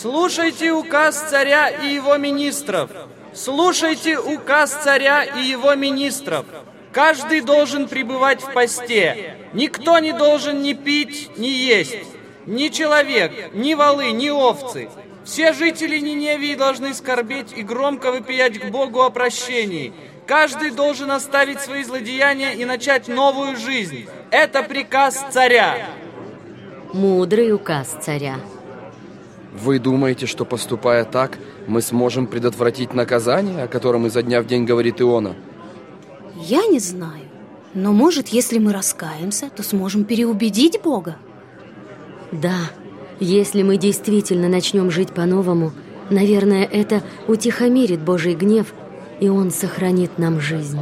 Слушайте указ царя и его министров. Слушайте указ царя и его министров. Каждый должен пребывать в посте. Никто не должен ни пить, ни есть. Ни человек, ни волы, ни овцы. Все жители Ниневии должны скорбеть и громко выпиять к Богу о прощении. Каждый должен оставить свои злодеяния и начать новую жизнь. Это приказ царя. Мудрый указ царя. Вы думаете, что поступая так, мы сможем предотвратить наказание, о котором изо дня в день говорит Иона? Я не знаю. Но может, если мы раскаемся, то сможем переубедить Бога. Да, если мы действительно начнем жить по-новому, наверное, это утихомирит Божий гнев, и Он сохранит нам жизнь.